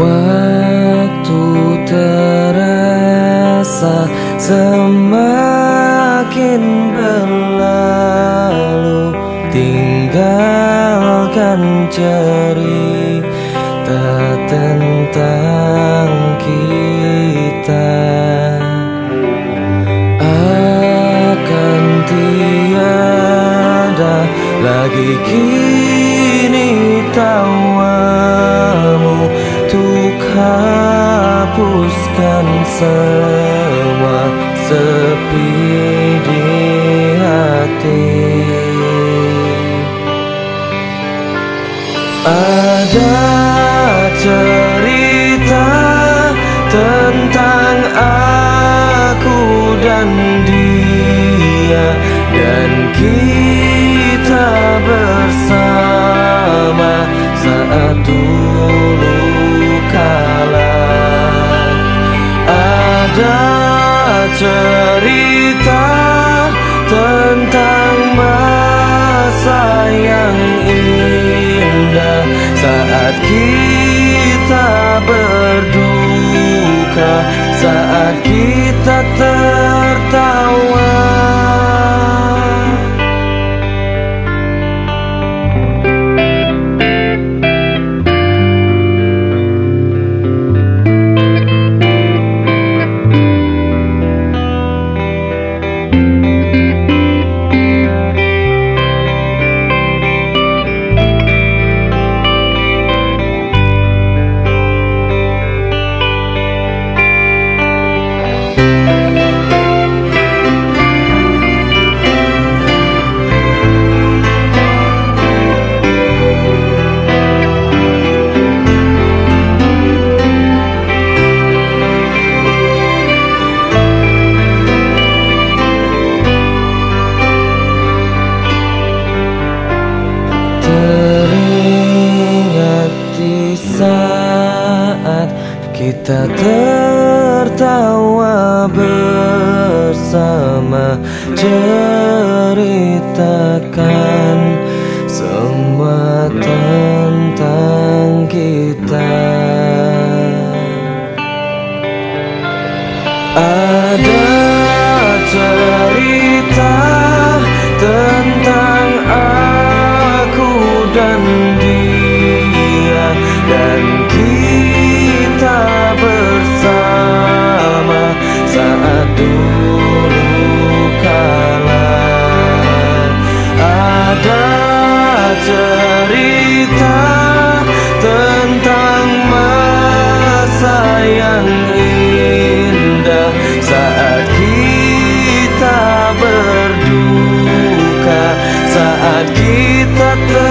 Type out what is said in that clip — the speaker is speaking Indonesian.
Waktu terasa semakin berlalu Tinggalkan cerita tentang kita. Akan tiada lagi kini hapuskan semua sepi di hati. Ada cerita tentang aku dan dia Dan kita cerita tentang masa yang indah saat kita Kita tertawa bersama tentang masa yang indah saat kita berduka saat kita ter